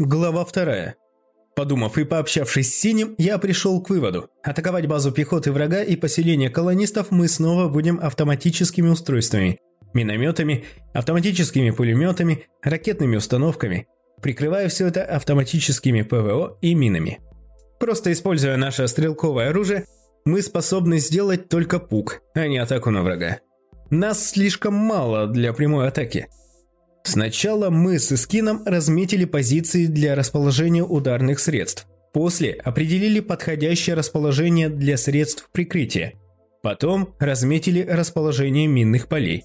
Глава вторая. Подумав и пообщавшись с Синим, я пришел к выводу. Атаковать базу пехоты врага и поселение колонистов мы снова будем автоматическими устройствами. Минометами, автоматическими пулеметами, ракетными установками. Прикрывая все это автоматическими ПВО и минами. Просто используя наше стрелковое оружие, мы способны сделать только пук, а не атаку на врага. Нас слишком мало для прямой атаки – Сначала мы с Искином разметили позиции для расположения ударных средств. После определили подходящее расположение для средств прикрытия. Потом разметили расположение минных полей.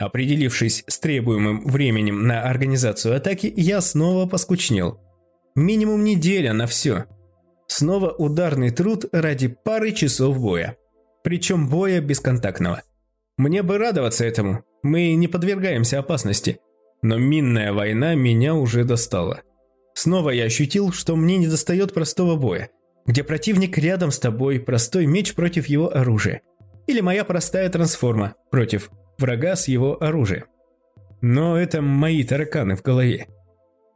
Определившись с требуемым временем на организацию атаки, я снова поскучнел. Минимум неделя на все. Снова ударный труд ради пары часов боя. Причем боя бесконтактного. Мне бы радоваться этому. Мы не подвергаемся опасности – но минная война меня уже достала. Снова я ощутил, что мне недостает простого боя, где противник рядом с тобой, простой меч против его оружия. Или моя простая трансформа против врага с его оружием. Но это мои тараканы в голове.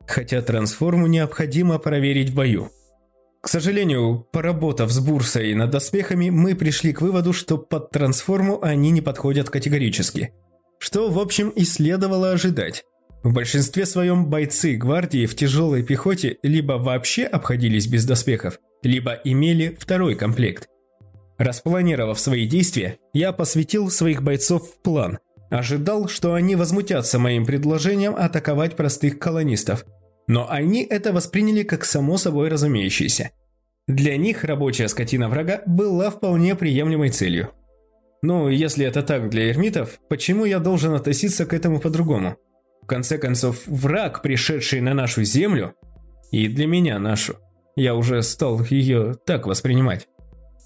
Хотя трансформу необходимо проверить в бою. К сожалению, поработав с бурсой над доспехами, мы пришли к выводу, что под трансформу они не подходят категорически. Что, в общем, и следовало ожидать. В большинстве своем бойцы гвардии в тяжелой пехоте либо вообще обходились без доспехов, либо имели второй комплект. Распланировав свои действия, я посвятил своих бойцов в план. Ожидал, что они возмутятся моим предложением атаковать простых колонистов. Но они это восприняли как само собой разумеющееся. Для них рабочая скотина врага была вполне приемлемой целью. Ну, если это так для эрмитов, почему я должен относиться к этому по-другому? Конце концов, враг, пришедший на нашу землю, и для меня нашу, я уже стал ее так воспринимать,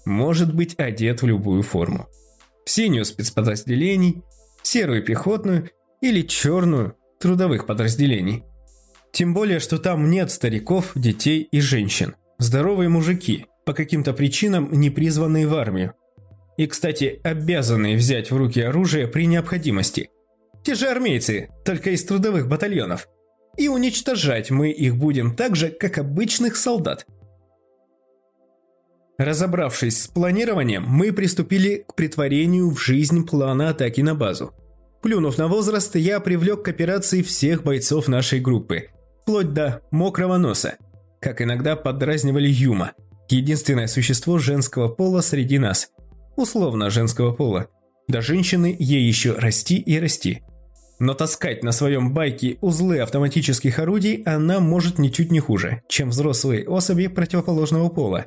может быть одет в любую форму. В синюю спецподразделений, серую пехотную или черную трудовых подразделений. Тем более, что там нет стариков, детей и женщин. Здоровые мужики, по каким-то причинам не призванные в армию. И, кстати, обязанные взять в руки оружие при необходимости – те же армейцы, только из трудовых батальонов. И уничтожать мы их будем так же, как обычных солдат. Разобравшись с планированием, мы приступили к притворению в жизнь плана атаки на базу. Плюнув на возраст, я привлек к операции всех бойцов нашей группы, вплоть до мокрого носа, как иногда подразнивали Юма, единственное существо женского пола среди нас. Условно женского пола. До женщины ей еще расти и расти. Но таскать на своем байке узлы автоматических орудий она может ничуть не хуже, чем взрослые особи противоположного пола.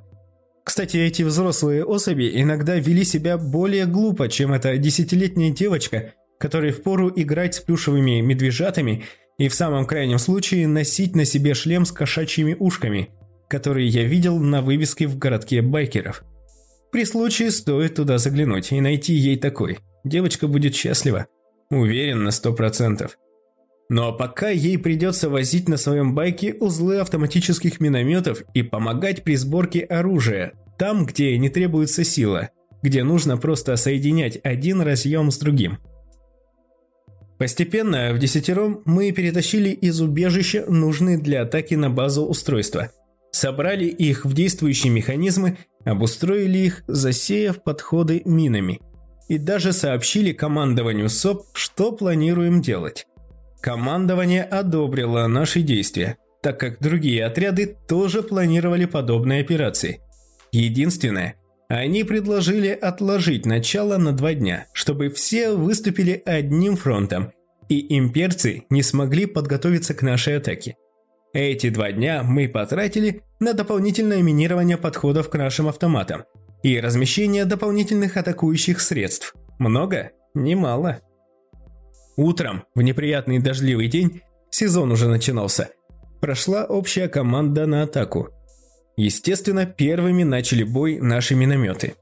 Кстати, эти взрослые особи иногда вели себя более глупо, чем эта десятилетняя девочка, которой впору играть с плюшевыми медвежатами и в самом крайнем случае носить на себе шлем с кошачьими ушками, который я видел на вывеске в городке байкеров. При случае стоит туда заглянуть и найти ей такой. Девочка будет счастлива. Уверен на сто процентов. Но пока ей придется возить на своем байке узлы автоматических минометов и помогать при сборке оружия, там, где не требуется сила, где нужно просто соединять один разъем с другим. Постепенно, в десятером, мы перетащили из убежища нужные для атаки на базу устройства. Собрали их в действующие механизмы, обустроили их, засеяв подходы минами – и даже сообщили командованию СОП, что планируем делать. Командование одобрило наши действия, так как другие отряды тоже планировали подобные операции. Единственное, они предложили отложить начало на два дня, чтобы все выступили одним фронтом, и имперцы не смогли подготовиться к нашей атаке. Эти два дня мы потратили на дополнительное минирование подходов к нашим автоматам – и размещение дополнительных атакующих средств. Много? Немало. Утром, в неприятный дождливый день, сезон уже начинался, прошла общая команда на атаку. Естественно, первыми начали бой наши минометы.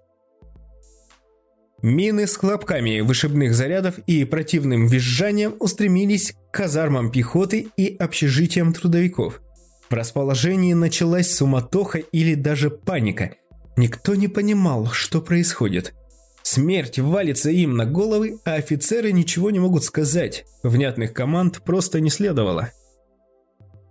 Мины с хлопками вышибных зарядов и противным визжанием устремились к казармам пехоты и общежитиям трудовиков. В расположении началась суматоха или даже паника – Никто не понимал, что происходит. Смерть валится им на головы, а офицеры ничего не могут сказать. Внятных команд просто не следовало.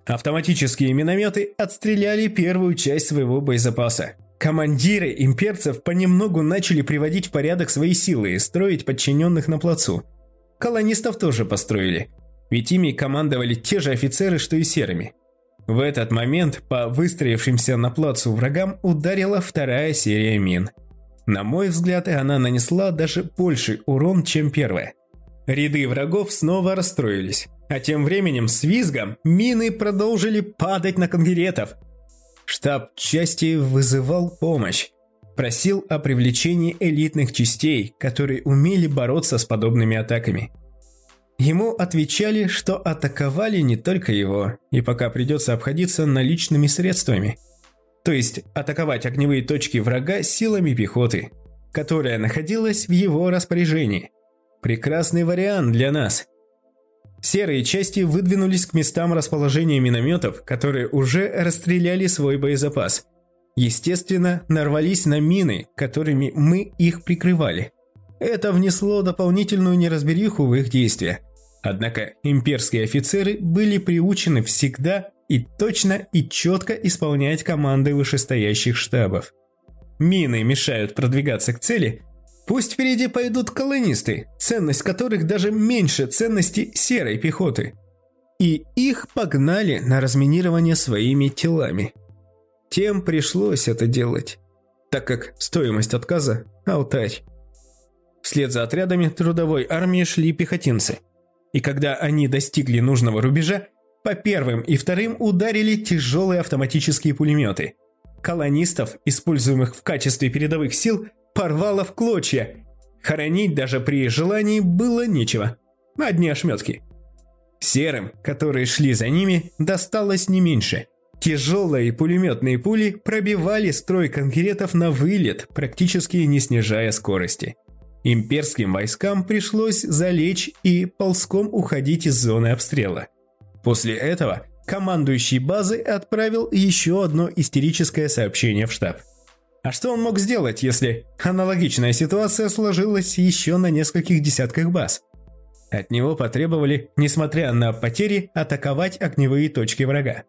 Автоматические минометы отстреляли первую часть своего боезапаса. Командиры имперцев понемногу начали приводить в порядок свои силы и строить подчиненных на плацу. Колонистов тоже построили, ведь ими командовали те же офицеры, что и серыми. В этот момент по выстроившимся на плацу врагам ударила вторая серия мин. На мой взгляд, она нанесла даже больший урон, чем первая. Ряды врагов снова расстроились, а тем временем с визгом мины продолжили падать на конгеретов. Штаб части вызывал помощь, просил о привлечении элитных частей, которые умели бороться с подобными атаками. Ему отвечали, что атаковали не только его, и пока придется обходиться наличными средствами. То есть атаковать огневые точки врага силами пехоты, которая находилась в его распоряжении. Прекрасный вариант для нас. Серые части выдвинулись к местам расположения минометов, которые уже расстреляли свой боезапас. Естественно, нарвались на мины, которыми мы их прикрывали. Это внесло дополнительную неразбериху в их действия. Однако имперские офицеры были приучены всегда и точно и четко исполнять команды вышестоящих штабов. Мины мешают продвигаться к цели, пусть впереди пойдут колонисты, ценность которых даже меньше ценности серой пехоты. И их погнали на разминирование своими телами. Тем пришлось это делать, так как стоимость отказа – алтарь. Вслед за отрядами трудовой армии шли пехотинцы. И когда они достигли нужного рубежа, по первым и вторым ударили тяжелые автоматические пулеметы. Колонистов, используемых в качестве передовых сил, порвало в клочья. Хоронить даже при желании было нечего. Одни ошметки. Серым, которые шли за ними, досталось не меньше. Тяжелые пулеметные пули пробивали строй конкретов на вылет, практически не снижая скорости. Имперским войскам пришлось залечь и ползком уходить из зоны обстрела. После этого командующий базы отправил еще одно истерическое сообщение в штаб. А что он мог сделать, если аналогичная ситуация сложилась еще на нескольких десятках баз? От него потребовали, несмотря на потери, атаковать огневые точки врага.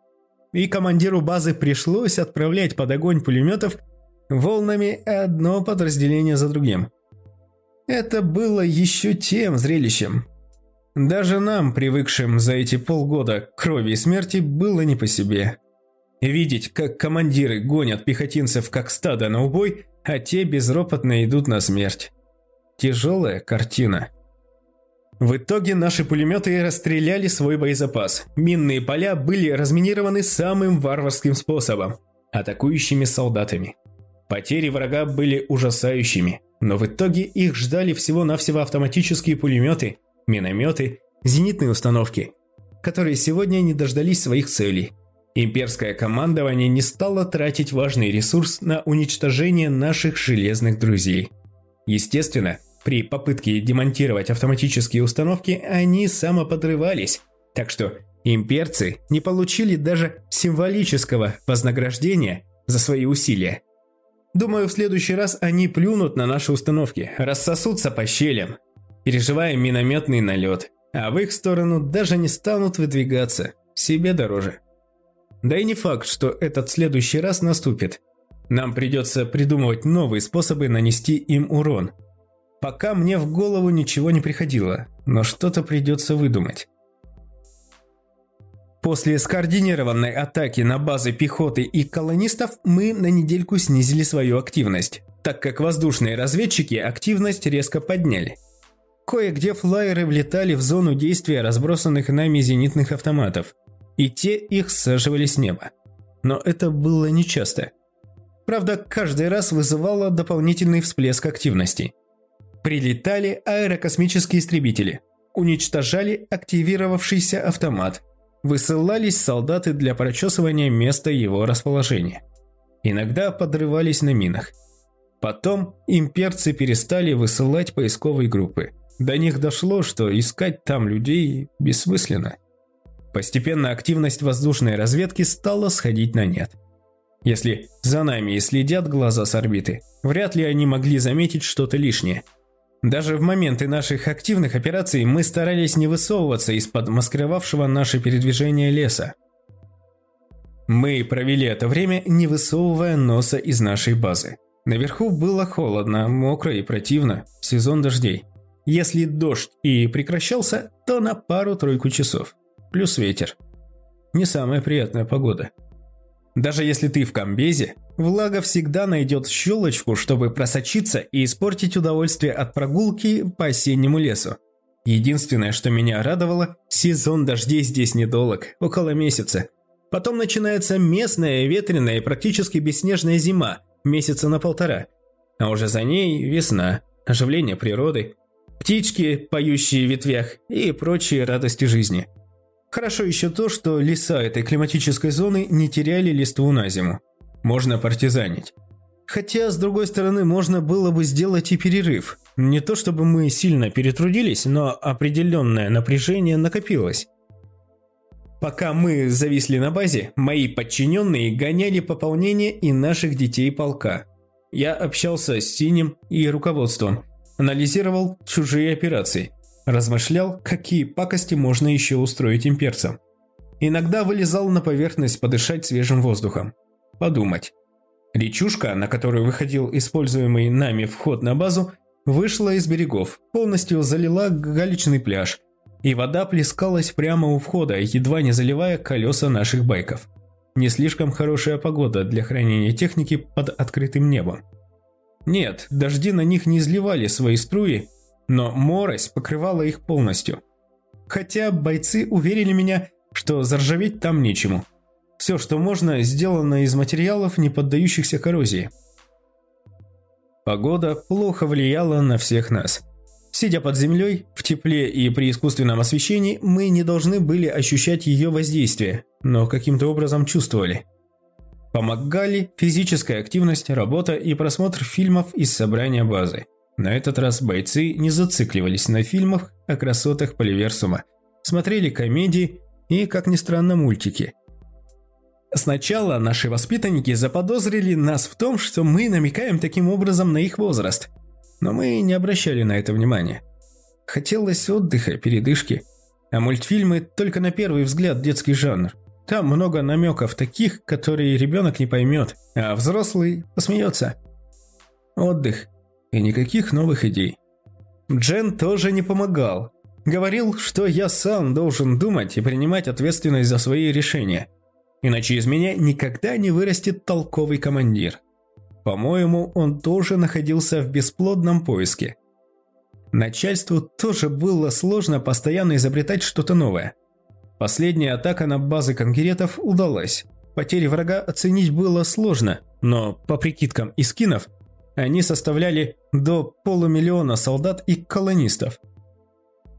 И командиру базы пришлось отправлять под огонь пулеметов волнами одно подразделение за другим. Это было еще тем зрелищем. Даже нам, привыкшим за эти полгода к крови и смерти, было не по себе. Видеть, как командиры гонят пехотинцев как стадо на убой, а те безропотно идут на смерть. Тяжелая картина. В итоге наши пулеметы расстреляли свой боезапас. Минные поля были разминированы самым варварским способом – атакующими солдатами. Потери врага были ужасающими. Но в итоге их ждали всего-навсего автоматические пулеметы, минометы, зенитные установки, которые сегодня не дождались своих целей. Имперское командование не стало тратить важный ресурс на уничтожение наших железных друзей. Естественно, при попытке демонтировать автоматические установки они самоподрывались, так что имперцы не получили даже символического вознаграждения за свои усилия. Думаю, в следующий раз они плюнут на наши установки, рассосутся по щелям, переживая минометный налет, а в их сторону даже не станут выдвигаться, себе дороже. Да и не факт, что этот следующий раз наступит. Нам придется придумывать новые способы нанести им урон. Пока мне в голову ничего не приходило, но что-то придется выдумать. После скоординированной атаки на базы пехоты и колонистов мы на недельку снизили свою активность, так как воздушные разведчики активность резко подняли. Кое-где флайеры влетали в зону действия разбросанных нами зенитных автоматов, и те их саживали с неба. Но это было нечасто. Правда, каждый раз вызывало дополнительный всплеск активности. Прилетали аэрокосмические истребители, уничтожали активировавшийся автомат – высылались солдаты для прочесывания места его расположения. Иногда подрывались на минах. Потом имперцы перестали высылать поисковые группы. До них дошло, что искать там людей бессмысленно. Постепенно активность воздушной разведки стала сходить на нет. Если за нами и следят глаза с орбиты, вряд ли они могли заметить что-то лишнее – даже в моменты наших активных операций мы старались не высовываться из-под маскировавшего наше передвижение леса. Мы провели это время, не высовывая носа из нашей базы. Наверху было холодно, мокро и противно, сезон дождей. Если дождь и прекращался, то на пару-тройку часов. Плюс ветер. Не самая приятная погода. Даже если ты в комбезе, влага всегда найдет щелочку, чтобы просочиться и испортить удовольствие от прогулки по осеннему лесу. Единственное, что меня радовало, сезон дождей здесь недолг, около месяца. Потом начинается местная, ветреная и практически бесснежная зима, месяца на полтора. А уже за ней весна, оживление природы, птички, поющие в ветвях и прочие радости жизни. Хорошо еще то, что леса этой климатической зоны не теряли листву на зиму. Можно партизанить. Хотя, с другой стороны, можно было бы сделать и перерыв. Не то чтобы мы сильно перетрудились, но определенное напряжение накопилось. Пока мы зависли на базе, мои подчиненные гоняли пополнение и наших детей полка. Я общался с Синим и руководством, анализировал чужие операции, размышлял, какие пакости можно еще устроить имперцам. Иногда вылезал на поверхность подышать свежим воздухом. Подумать. Речушка, на которую выходил используемый нами вход на базу, вышла из берегов, полностью залила галечный пляж, и вода плескалась прямо у входа, едва не заливая колеса наших байков. Не слишком хорошая погода для хранения техники под открытым небом. Нет, дожди на них не изливали свои струи, но морось покрывала их полностью. Хотя бойцы уверили меня, что заржаветь там нечему. Все, что можно, сделано из материалов, не поддающихся коррозии. Погода плохо влияла на всех нас. Сидя под землей, в тепле и при искусственном освещении, мы не должны были ощущать ее воздействие, но каким-то образом чувствовали. Помогали физическая активность, работа и просмотр фильмов из собрания базы. На этот раз бойцы не зацикливались на фильмах о красотах Поливерсума, смотрели комедии и, как ни странно, мультики. Сначала наши воспитанники заподозрили нас в том, что мы намекаем таким образом на их возраст, но мы не обращали на это внимания. Хотелось отдыха, передышки, а мультфильмы только на первый взгляд детский жанр. Там много намеков таких, которые ребенок не поймет, а взрослый посмеется. Отдых, и никаких новых идей. Джен тоже не помогал. Говорил, что я сам должен думать и принимать ответственность за свои решения. Иначе из меня никогда не вырастет толковый командир. По-моему, он тоже находился в бесплодном поиске. Начальству тоже было сложно постоянно изобретать что-то новое. Последняя атака на базы конкретов удалась. Потери врага оценить было сложно, но по прикидкам искинов они составляли до полумиллиона солдат и колонистов.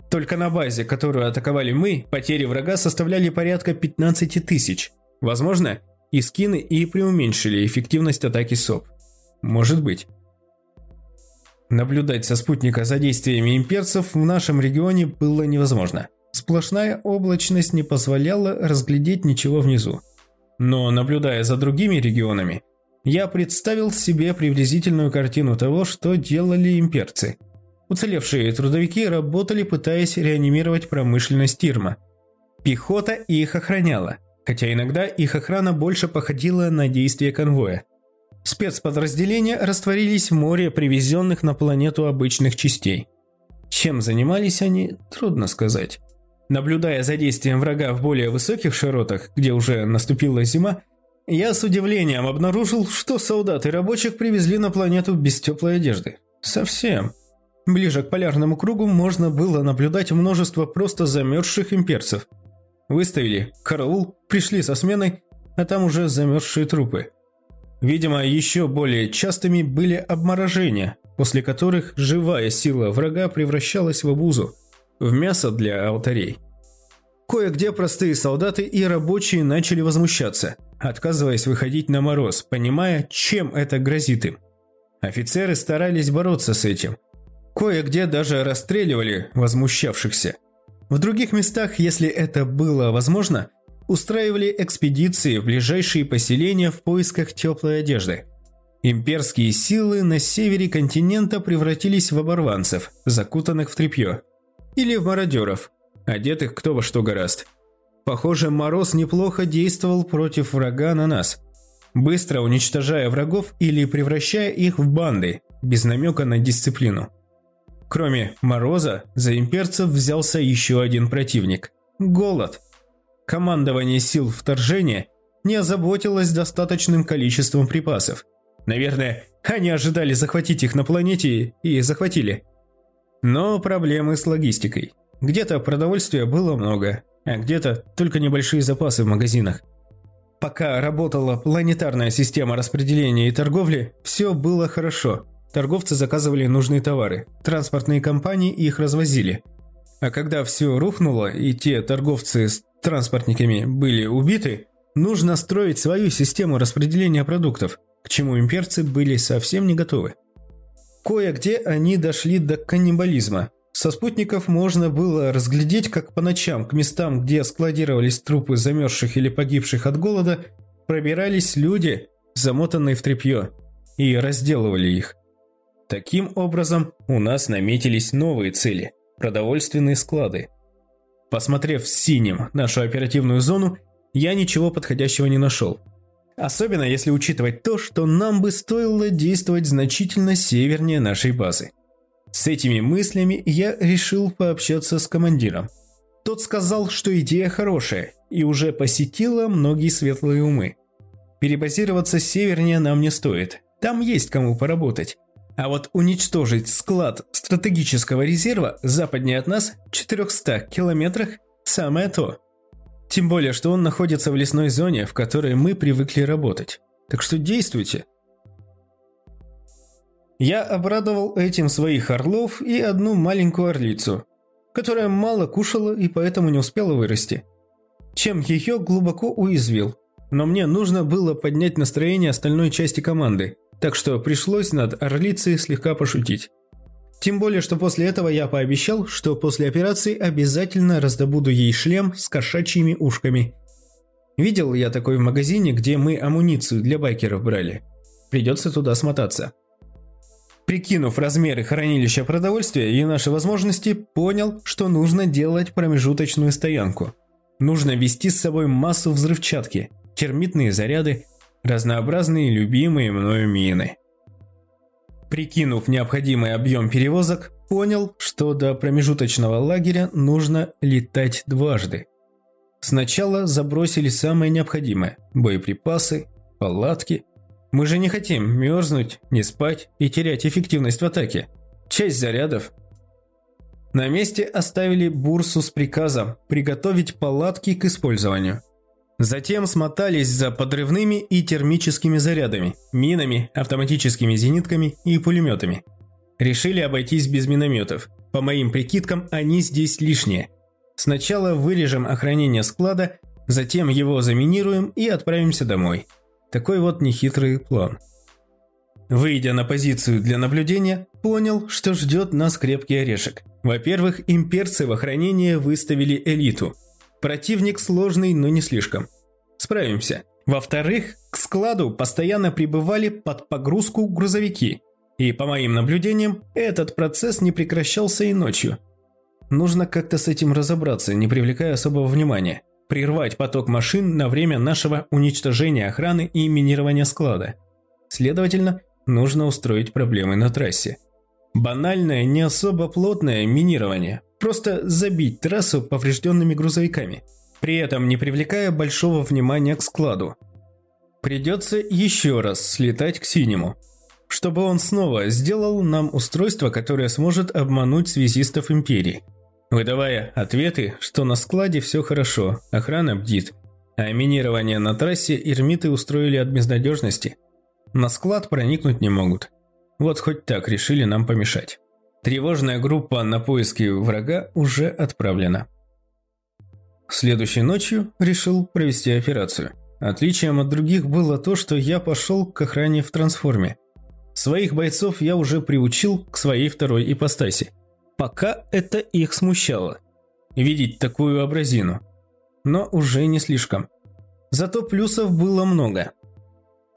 Только на базе, которую атаковали мы, потери врага составляли порядка 15 тысяч. Возможно, искины и преуменьшили эффективность атаки СОП. Может быть. Наблюдать со спутника за действиями имперцев в нашем регионе было невозможно. Сплошная облачность не позволяла разглядеть ничего внизу. Но наблюдая за другими регионами, я представил себе приблизительную картину того, что делали имперцы. Уцелевшие трудовики работали, пытаясь реанимировать промышленность Тирма. Пехота их охраняла, хотя иногда их охрана больше походила на действие конвоя. Спецподразделения растворились в море привезенных на планету обычных частей. Чем занимались они, трудно сказать. Наблюдая за действием врага в более высоких широтах, где уже наступила зима, я с удивлением обнаружил, что солдат и рабочих привезли на планету без теплой одежды. Совсем. Ближе к полярному кругу можно было наблюдать множество просто замерзших имперцев. Выставили караул, пришли со сменой, а там уже замерзшие трупы. Видимо, еще более частыми были обморожения, после которых живая сила врага превращалась в обузу, в мясо для алтарей. Кое-где простые солдаты и рабочие начали возмущаться, отказываясь выходить на мороз, понимая, чем это грозит им. Офицеры старались бороться с этим. Кое-где даже расстреливали возмущавшихся. В других местах, если это было возможно, устраивали экспедиции в ближайшие поселения в поисках теплой одежды. Имперские силы на севере континента превратились в оборванцев, закутанных в тряпье. Или в мародеров, одетых кто во что гораст. Похоже, Мороз неплохо действовал против врага на нас, быстро уничтожая врагов или превращая их в банды, без намека на дисциплину. Кроме Мороза, за имперцев взялся еще один противник – Голод. Командование сил вторжения не озаботилось достаточным количеством припасов. Наверное, они ожидали захватить их на планете и захватили. Но проблемы с логистикой. Где-то продовольствия было много, а где-то только небольшие запасы в магазинах. Пока работала планетарная система распределения и торговли, все было хорошо. Торговцы заказывали нужные товары, транспортные компании их развозили. А когда все рухнуло и те торговцы с транспортниками были убиты, нужно строить свою систему распределения продуктов, к чему имперцы были совсем не готовы. Кое-где они дошли до каннибализма. Со спутников можно было разглядеть, как по ночам к местам, где складировались трупы замерзших или погибших от голода, пробирались люди, замотанные в тряпье, и разделывали их. Таким образом, у нас наметились новые цели – продовольственные склады. Посмотрев синим нашу оперативную зону, я ничего подходящего не нашел. Особенно если учитывать то, что нам бы стоило действовать значительно севернее нашей базы. С этими мыслями я решил пообщаться с командиром. Тот сказал, что идея хорошая и уже посетила многие светлые умы. Перебазироваться севернее нам не стоит, там есть кому поработать. А вот уничтожить склад стратегического резерва западнее от нас, в 400 километрах, самое то. Тем более, что он находится в лесной зоне, в которой мы привыкли работать. Так что действуйте. Я обрадовал этим своих орлов и одну маленькую орлицу, которая мало кушала и поэтому не успела вырасти. Чем ее глубоко уязвил. Но мне нужно было поднять настроение остальной части команды, так что пришлось над орлицей слегка пошутить. Тем более, что после этого я пообещал, что после операции обязательно раздобуду ей шлем с кошачьими ушками. Видел я такой в магазине, где мы амуницию для байкеров брали. Придется туда смотаться. Прикинув размеры хранилища продовольствия и наши возможности, понял, что нужно делать промежуточную стоянку. Нужно вести с собой массу взрывчатки, термитные заряды, разнообразные любимые мною мины. Прикинув необходимый объем перевозок, понял, что до промежуточного лагеря нужно летать дважды. Сначала забросили самое необходимое – боеприпасы, палатки. Мы же не хотим мерзнуть, не спать и терять эффективность в атаке. Часть зарядов. На месте оставили бурсу с приказом приготовить палатки к использованию – Затем смотались за подрывными и термическими зарядами, минами, автоматическими зенитками и пулеметами. Решили обойтись без минометов. По моим прикидкам, они здесь лишние. Сначала вырежем охранение склада, затем его заминируем и отправимся домой. Такой вот нехитрый план. Выйдя на позицию для наблюдения, понял, что ждет нас крепкий орешек. Во-первых, имперцы в охранение выставили элиту – Противник сложный, но не слишком. Справимся. Во-вторых, к складу постоянно прибывали под погрузку грузовики. И по моим наблюдениям, этот процесс не прекращался и ночью. Нужно как-то с этим разобраться, не привлекая особого внимания. Прервать поток машин на время нашего уничтожения охраны и минирования склада. Следовательно, нужно устроить проблемы на трассе. Банальное, не особо плотное минирование, Просто забить трассу поврежденными грузовиками, при этом не привлекая большого внимания к складу. Придется еще раз слетать к синему, чтобы он снова сделал нам устройство, которое сможет обмануть связистов Империи, выдавая ответы, что на складе все хорошо, охрана бдит, а минирование на трассе ирмиты устроили от безнадежности. На склад проникнуть не могут. Вот хоть так решили нам помешать. Тревожная группа на поиски врага уже отправлена. Следующей ночью решил провести операцию. Отличием от других было то, что я пошел к охране в трансформе. Своих бойцов я уже приучил к своей второй ипостаси. Пока это их смущало. Видеть такую образину. Но уже не слишком. Зато плюсов было много.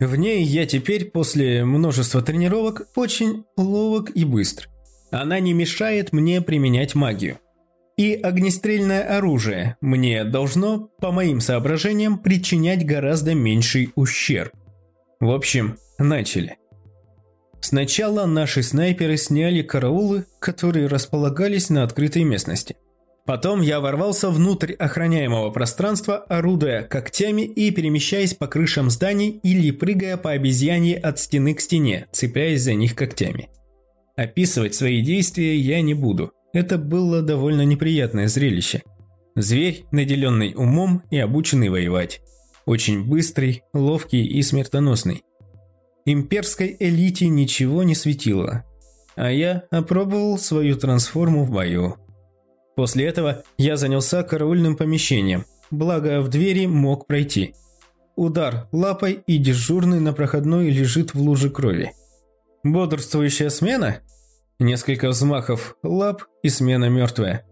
В ней я теперь после множества тренировок очень ловок и быстр. Она не мешает мне применять магию. И огнестрельное оружие мне должно, по моим соображениям, причинять гораздо меньший ущерб. В общем, начали. Сначала наши снайперы сняли караулы, которые располагались на открытой местности. Потом я ворвался внутрь охраняемого пространства, орудуя когтями и перемещаясь по крышам зданий или прыгая по обезьяне от стены к стене, цепляясь за них когтями. Описывать свои действия я не буду. Это было довольно неприятное зрелище. Зверь, наделенный умом и обученный воевать. Очень быстрый, ловкий и смертоносный. Имперской элите ничего не светило. А я опробовал свою трансформу в бою. После этого я занялся караульным помещением, благо в двери мог пройти. Удар лапой и дежурный на проходной лежит в луже крови. Бодрствующая смена? Несколько взмахов лап и смена мертвая.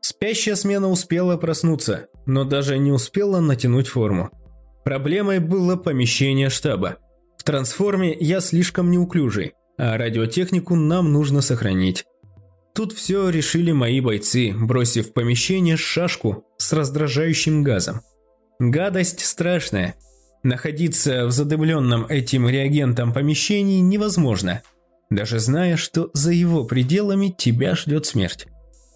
Спящая смена успела проснуться, но даже не успела натянуть форму. Проблемой было помещение штаба – в трансформе я слишком неуклюжий, а радиотехнику нам нужно сохранить. Тут все решили мои бойцы, бросив в помещение шашку с раздражающим газом. Гадость страшная. Находиться в задымленном этим реагентом помещении невозможно, даже зная, что за его пределами тебя ждет смерть.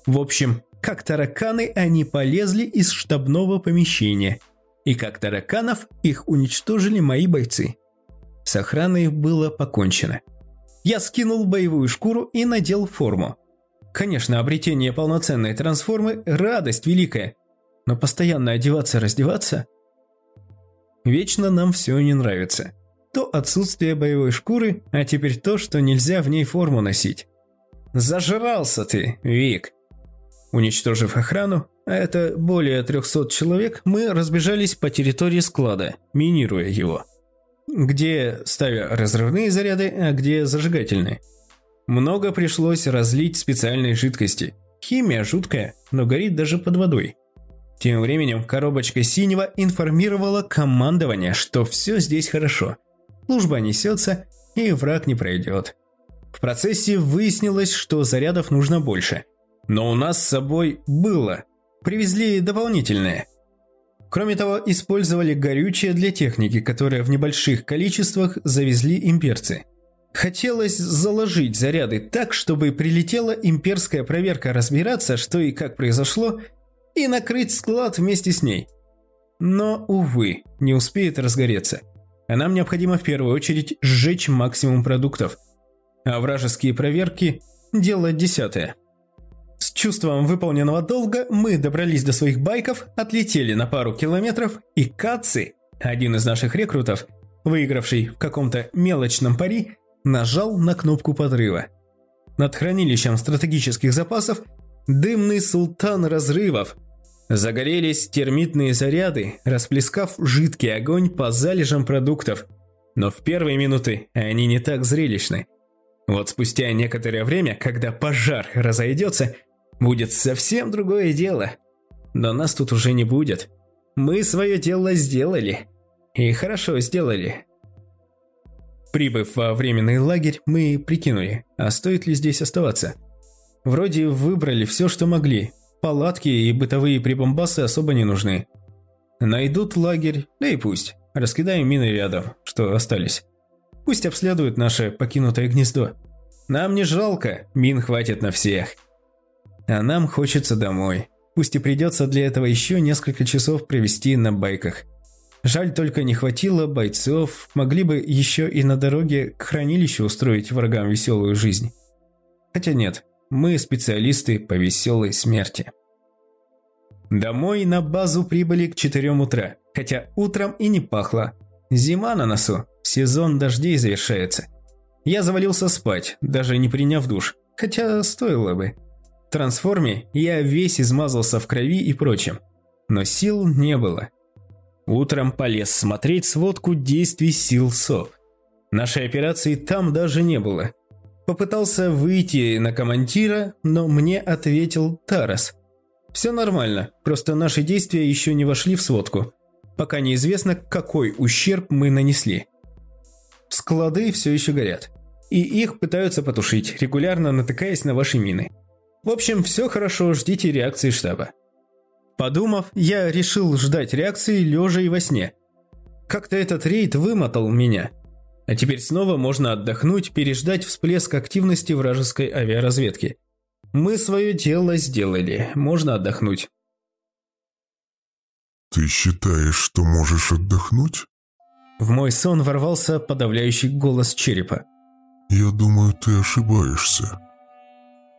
В общем, как тараканы они полезли из штабного помещения, и как тараканов их уничтожили мои бойцы. С охраной было покончено. Я скинул боевую шкуру и надел форму. Конечно, обретение полноценной трансформы – радость великая. Но постоянно одеваться-раздеваться? Вечно нам все не нравится. То отсутствие боевой шкуры, а теперь то, что нельзя в ней форму носить. Зажрался ты, Вик. Уничтожив охрану, а это более 300 человек, мы разбежались по территории склада, минируя его где ставя разрывные заряды, а где зажигательные. Много пришлось разлить специальной жидкости. Химия жуткая, но горит даже под водой. Тем временем коробочка синего информировала командование, что все здесь хорошо. Служба несется, и враг не пройдет. В процессе выяснилось, что зарядов нужно больше. Но у нас с собой было. Привезли дополнительные – Кроме того, использовали горючее для техники, которое в небольших количествах завезли имперцы. Хотелось заложить заряды так, чтобы прилетела имперская проверка разбираться, что и как произошло, и накрыть склад вместе с ней. Но, увы, не успеет разгореться. А нам необходимо в первую очередь сжечь максимум продуктов. А вражеские проверки – дело десятое. С чувством выполненного долга мы добрались до своих байков, отлетели на пару километров, и Каци, один из наших рекрутов, выигравший в каком-то мелочном пари, нажал на кнопку подрыва. Над хранилищем стратегических запасов дымный султан разрывов. Загорелись термитные заряды, расплескав жидкий огонь по залежам продуктов. Но в первые минуты они не так зрелищны. Вот спустя некоторое время, когда пожар разойдется, будет совсем другое дело. Но нас тут уже не будет. Мы свое дело сделали. И хорошо сделали. Прибыв во временный лагерь, мы прикинули, а стоит ли здесь оставаться. Вроде выбрали все, что могли. Палатки и бытовые прибамбасы особо не нужны. Найдут лагерь, да и пусть. Раскидаем мины рядом, что остались. Пусть обследуют наше покинутое гнездо. Нам не жалко, мин хватит на всех. А нам хочется домой. Пусть и придется для этого еще несколько часов провести на байках. Жаль только не хватило бойцов, могли бы еще и на дороге к хранилищу устроить врагам веселую жизнь. Хотя нет, мы специалисты по веселой смерти. Домой на базу прибыли к 4 утра, хотя утром и не пахло. Зима на носу, сезон дождей завершается. Я завалился спать, даже не приняв душ, хотя стоило бы трансформе я весь измазался в крови и прочем, но сил не было. Утром полез смотреть сводку действий сил СОП. Нашей операции там даже не было. Попытался выйти на командира, но мне ответил Тарас. «Все нормально, просто наши действия еще не вошли в сводку. Пока неизвестно, какой ущерб мы нанесли. Склады все еще горят, и их пытаются потушить, регулярно натыкаясь на ваши мины. В общем, все хорошо, ждите реакции штаба. Подумав, я решил ждать реакции лежа и во сне. Как-то этот рейд вымотал меня. А теперь снова можно отдохнуть, переждать всплеск активности вражеской авиаразведки. Мы свое дело сделали, можно отдохнуть. «Ты считаешь, что можешь отдохнуть?» В мой сон ворвался подавляющий голос черепа. «Я думаю, ты ошибаешься».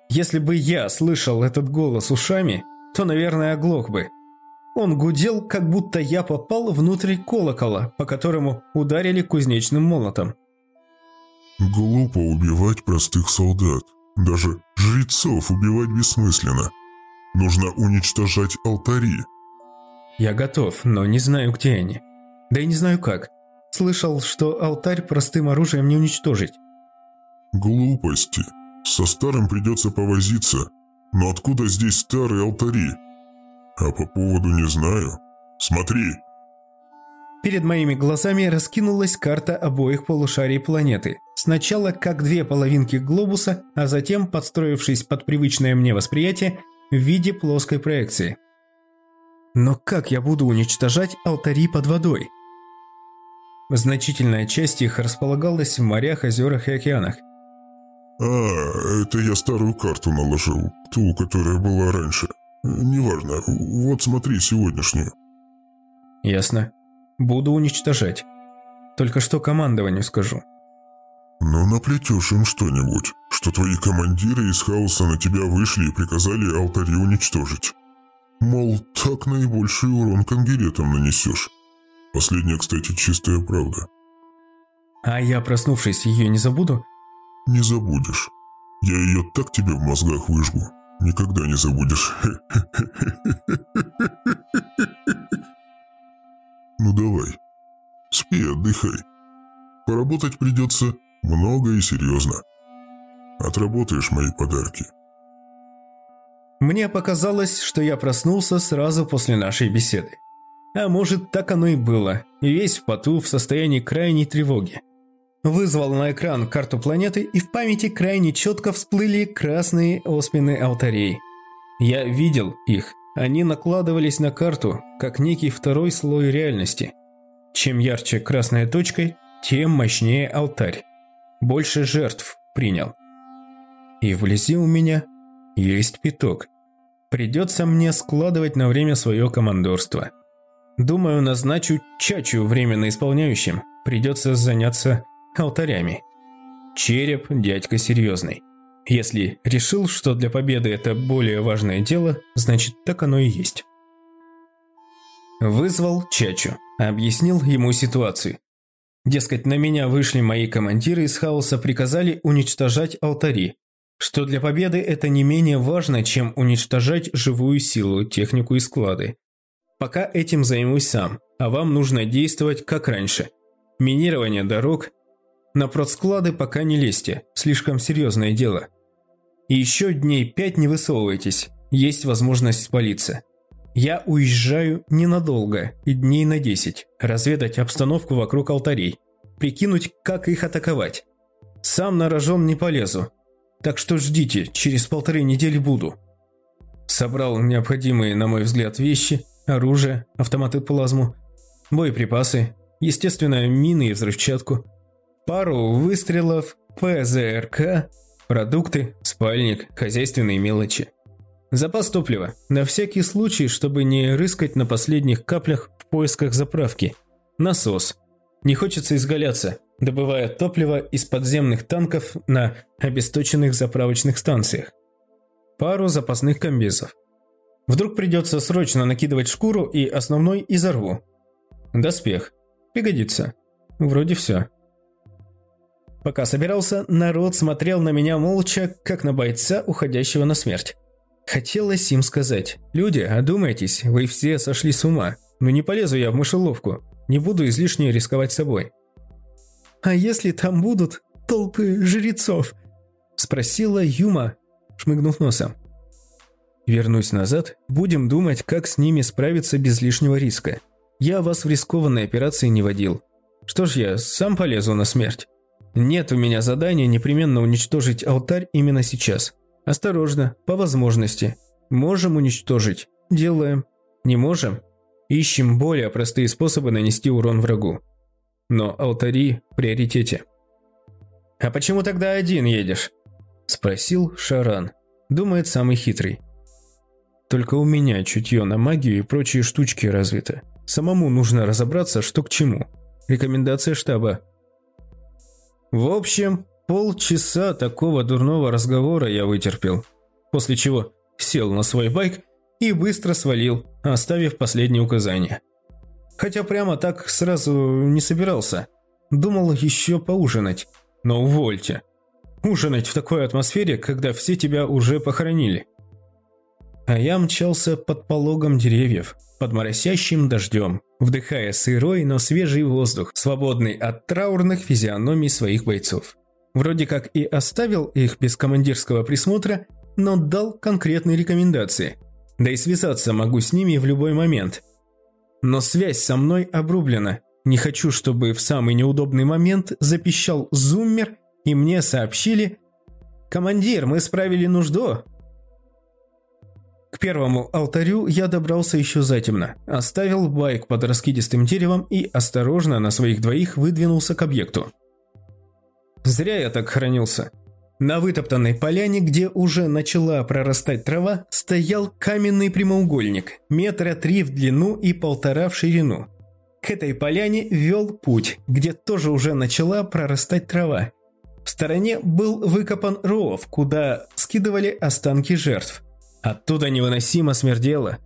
Если бы я слышал этот голос ушами, то, наверное, оглох бы. Он гудел, как будто я попал внутрь колокола, по которому ударили кузнечным молотом. «Глупо убивать простых солдат. Даже жрецов убивать бессмысленно. Нужно уничтожать алтари». «Я готов, но не знаю, где они. Да и не знаю как. Слышал, что алтарь простым оружием не уничтожить». «Глупости. Со старым придется повозиться. Но откуда здесь старые алтари? А по поводу не знаю. Смотри!» Перед моими глазами раскинулась карта обоих полушарий планеты. Сначала как две половинки глобуса, а затем, подстроившись под привычное мне восприятие, в виде плоской проекции. Но как я буду уничтожать алтари под водой? Значительная часть их располагалась в морях, озерах и океанах. «А, это я старую карту наложил, ту, которая была раньше. Неважно, вот смотри сегодняшнюю». «Ясно. Буду уничтожать. Только что командованию скажу». «Ну, наплетешь им что-нибудь, что твои командиры из хаоса на тебя вышли и приказали алтари уничтожить. Мол, так наибольший урон конгеретам нанесешь. Последняя, кстати, чистая правда». «А я, проснувшись, ее не забуду?» Не забудешь. Я ее так тебе в мозгах выжгу. Никогда не забудешь. Ну давай. Спи, отдыхай. Поработать придется много и серьезно. Отработаешь мои подарки. Мне показалось, что я проснулся сразу после нашей беседы. А может, так оно и было, весь в поту в состоянии крайней тревоги. Вызвал на экран карту планеты, и в памяти крайне четко всплыли красные оспины алтарей. Я видел их. Они накладывались на карту, как некий второй слой реальности. Чем ярче красная точка, тем мощнее алтарь. Больше жертв принял. И вблизи у меня есть пяток. Придется мне складывать на время свое командорство. Думаю, назначу Чачу временно исполняющим. Придется заняться алтарями. Череп дядька серьезный. Если решил, что для победы это более важное дело, значит так оно и есть. Вызвал Чачу, объяснил ему ситуацию. Дескать, на меня вышли мои командиры из хаоса, приказали уничтожать алтари, что для победы это не менее важно, чем уничтожать живую силу, технику и склады. Пока этим займусь сам, а вам нужно действовать как раньше. Минирование дорог, на продсклады пока не лезьте, слишком серьезное дело. И еще дней пять не высовывайтесь, есть возможность спалиться. Я уезжаю ненадолго и дней на десять, разведать обстановку вокруг алтарей, прикинуть, как их атаковать. Сам на рожон не полезу, так что ждите, через полторы недели буду. Собрал необходимые, на мой взгляд, вещи, оружие, автоматы плазму, боеприпасы, естественно, мины и взрывчатку – пару выстрелов, ПЗРК, продукты, спальник, хозяйственные мелочи. Запас топлива, на всякий случай, чтобы не рыскать на последних каплях в поисках заправки. Насос. Не хочется изгаляться, добывая топливо из подземных танков на обесточенных заправочных станциях. Пару запасных комбезов. Вдруг придется срочно накидывать шкуру и основной изорву. Доспех. Пригодится. Вроде все. Пока собирался, народ смотрел на меня молча, как на бойца, уходящего на смерть. Хотелось им сказать, люди, одумайтесь, вы все сошли с ума. Но не полезу я в мышеловку, не буду излишне рисковать собой. «А если там будут толпы жрецов?» – спросила Юма, шмыгнув носом. «Вернусь назад, будем думать, как с ними справиться без лишнего риска. Я вас в рискованной операции не водил. Что ж я, сам полезу на смерть?» Нет у меня задания непременно уничтожить алтарь именно сейчас. Осторожно, по возможности. Можем уничтожить. Делаем. Не можем. Ищем более простые способы нанести урон врагу. Но алтари в приоритете. «А почему тогда один едешь?» – спросил Шаран. Думает самый хитрый. Только у меня чутье на магию и прочие штучки развито. Самому нужно разобраться, что к чему. Рекомендация штаба. В общем, полчаса такого дурного разговора я вытерпел. После чего сел на свой байк и быстро свалил, оставив последние указания. Хотя прямо так сразу не собирался. Думал еще поужинать. Но увольте. Ужинать в такой атмосфере, когда все тебя уже похоронили. А я мчался под пологом деревьев, под моросящим дождем, вдыхая сырой, но свежий воздух, свободный от траурных физиономий своих бойцов. Вроде как и оставил их без командирского присмотра, но дал конкретные рекомендации. Да и связаться могу с ними в любой момент. Но связь со мной обрублена. Не хочу, чтобы в самый неудобный момент запищал зуммер и мне сообщили «Командир, мы справили нужду, к первому алтарю я добрался еще затемно, оставил байк под раскидистым деревом и осторожно на своих двоих выдвинулся к объекту. Зря я так хранился. На вытоптанной поляне, где уже начала прорастать трава, стоял каменный прямоугольник, метра три в длину и полтора в ширину. К этой поляне вел путь, где тоже уже начала прорастать трава. В стороне был выкопан ров, куда скидывали останки жертв. Оттуда невыносимо смердело.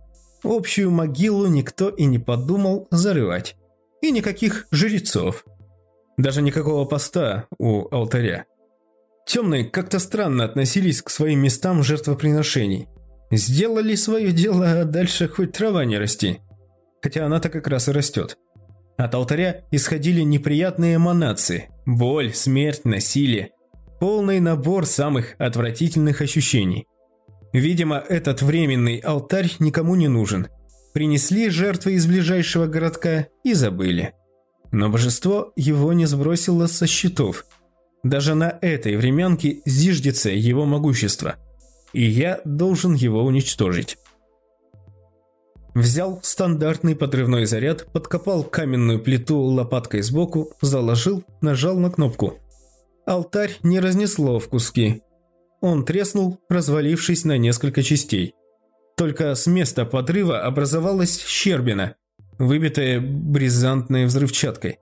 Общую могилу никто и не подумал зарывать. И никаких жрецов. Даже никакого поста у алтаря. Темные как-то странно относились к своим местам жертвоприношений. Сделали свое дело, а дальше хоть трава не расти. Хотя она-то как раз и растет. От алтаря исходили неприятные эманации. Боль, смерть, насилие. Полный набор самых отвратительных ощущений. Видимо, этот временный алтарь никому не нужен. Принесли жертвы из ближайшего городка и забыли. Но божество его не сбросило со счетов. Даже на этой времянке зиждется его могущество. И я должен его уничтожить. Взял стандартный подрывной заряд, подкопал каменную плиту лопаткой сбоку, заложил, нажал на кнопку. Алтарь не разнесло в куски, он треснул, развалившись на несколько частей. Только с места подрыва образовалась щербина, выбитая бризантной взрывчаткой.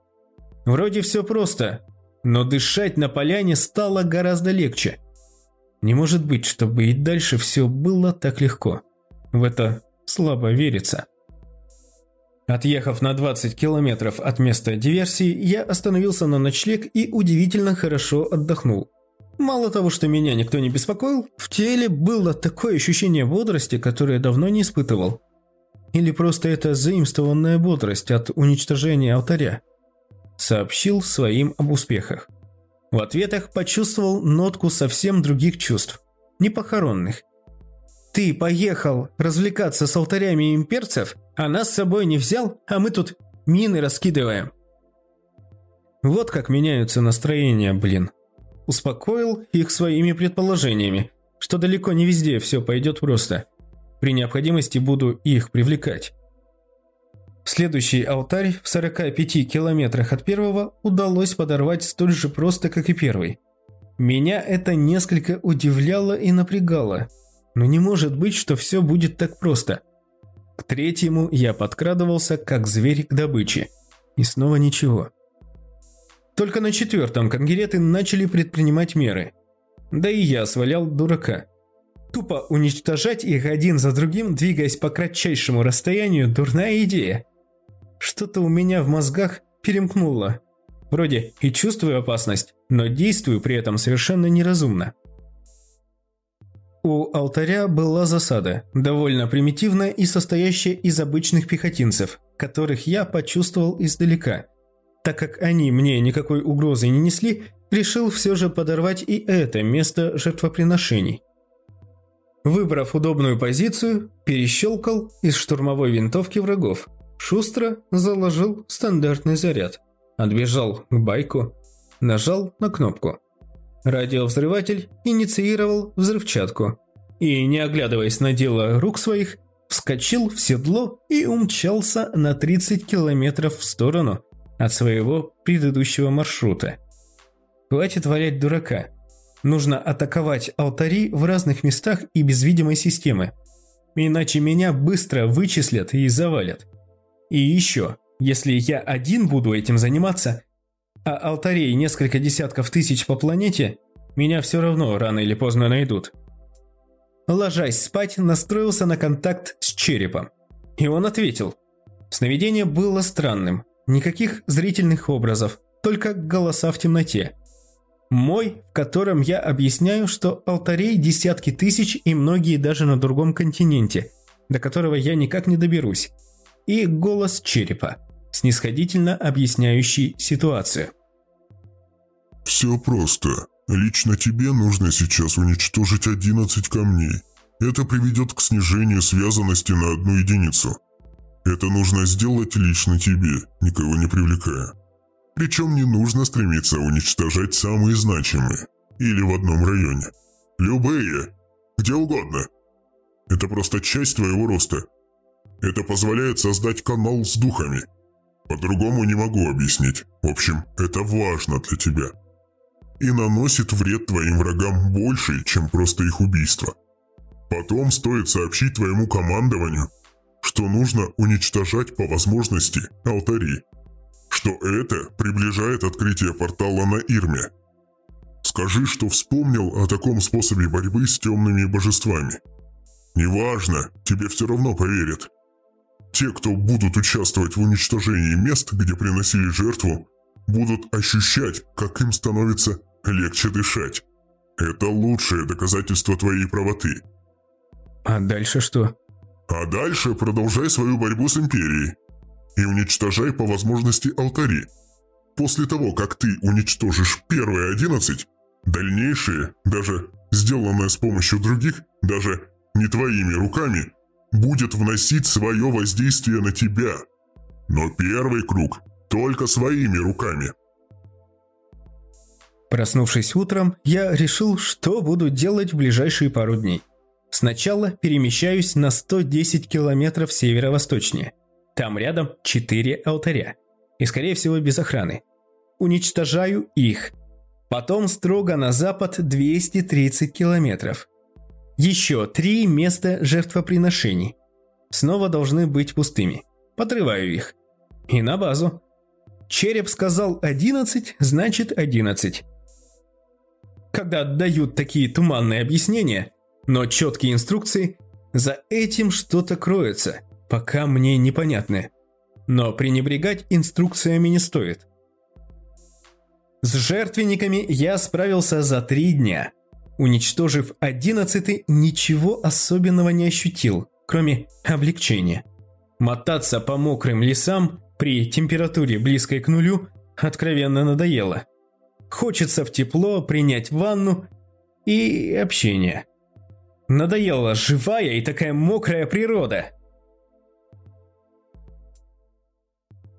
Вроде все просто, но дышать на поляне стало гораздо легче. Не может быть, чтобы и дальше все было так легко. В это слабо верится. Отъехав на 20 километров от места диверсии, я остановился на ночлег и удивительно хорошо отдохнул. Мало того, что меня никто не беспокоил, в теле было такое ощущение бодрости, которое я давно не испытывал. Или просто это заимствованная бодрость от уничтожения алтаря. Сообщил своим об успехах. В ответах почувствовал нотку совсем других чувств, непохоронных. «Ты поехал развлекаться с алтарями имперцев, а нас с собой не взял, а мы тут мины раскидываем». Вот как меняются настроения, блин успокоил их своими предположениями, что далеко не везде все пойдет просто. При необходимости буду их привлекать. Следующий алтарь в 45 километрах от первого удалось подорвать столь же просто, как и первый. Меня это несколько удивляло и напрягало. Но не может быть, что все будет так просто. К третьему я подкрадывался, как зверь к добыче. И снова ничего. Только на четвертом конгереты начали предпринимать меры. Да и я свалял дурака. Тупо уничтожать их один за другим, двигаясь по кратчайшему расстоянию, дурная идея. Что-то у меня в мозгах перемкнуло. Вроде и чувствую опасность, но действую при этом совершенно неразумно. У алтаря была засада, довольно примитивная и состоящая из обычных пехотинцев, которых я почувствовал издалека – так как они мне никакой угрозы не несли, решил все же подорвать и это место жертвоприношений. Выбрав удобную позицию, перещелкал из штурмовой винтовки врагов. Шустро заложил стандартный заряд. Отбежал к байку, нажал на кнопку. Радиовзрыватель инициировал взрывчатку и, не оглядываясь на дело рук своих, вскочил в седло и умчался на 30 километров в сторону от своего предыдущего маршрута. Хватит валять дурака. Нужно атаковать алтари в разных местах и без видимой системы. Иначе меня быстро вычислят и завалят. И еще, если я один буду этим заниматься, а алтарей несколько десятков тысяч по планете, меня все равно рано или поздно найдут. Ложась спать, настроился на контакт с черепом. И он ответил. Сновидение было странным. Никаких зрительных образов, только голоса в темноте. Мой, в котором я объясняю, что алтарей десятки тысяч и многие даже на другом континенте, до которого я никак не доберусь. И голос черепа, снисходительно объясняющий ситуацию. «Все просто. Лично тебе нужно сейчас уничтожить 11 камней. Это приведет к снижению связанности на одну единицу. Это нужно сделать лично тебе, никого не привлекая. Причем не нужно стремиться уничтожать самые значимые. Или в одном районе. Любые. Где угодно. Это просто часть твоего роста. Это позволяет создать канал с духами. По-другому не могу объяснить. В общем, это важно для тебя и наносит вред твоим врагам больше, чем просто их убийство. Потом стоит сообщить твоему командованию, что нужно уничтожать по возможности алтари, что это приближает открытие портала на Ирме. Скажи, что вспомнил о таком способе борьбы с темными божествами. Неважно, тебе все равно поверят. Те, кто будут участвовать в уничтожении мест, где приносили жертву, будут ощущать, как им становится легче дышать. Это лучшее доказательство твоей правоты. А дальше что? А дальше продолжай свою борьбу с Империей. И уничтожай по возможности алтари. После того, как ты уничтожишь первые 11, дальнейшие, даже сделанное с помощью других, даже не твоими руками, будет вносить свое воздействие на тебя. Но первый круг только своими руками. Проснувшись утром, я решил, что буду делать в ближайшие пару дней. Сначала перемещаюсь на 110 километров северо-восточнее. Там рядом 4 алтаря. И, скорее всего, без охраны. Уничтожаю их. Потом строго на запад 230 километров. Еще три места жертвоприношений. Снова должны быть пустыми. Подрываю их. И на базу. Череп сказал 11, значит 11 когда отдают такие туманные объяснения, но четкие инструкции, за этим что-то кроется, пока мне непонятно. Но пренебрегать инструкциями не стоит. С жертвенниками я справился за три дня. Уничтожив одиннадцатый, ничего особенного не ощутил, кроме облегчения. Мотаться по мокрым лесам при температуре близкой к нулю откровенно надоело. Хочется в тепло, принять ванну и общение. Надоела живая и такая мокрая природа.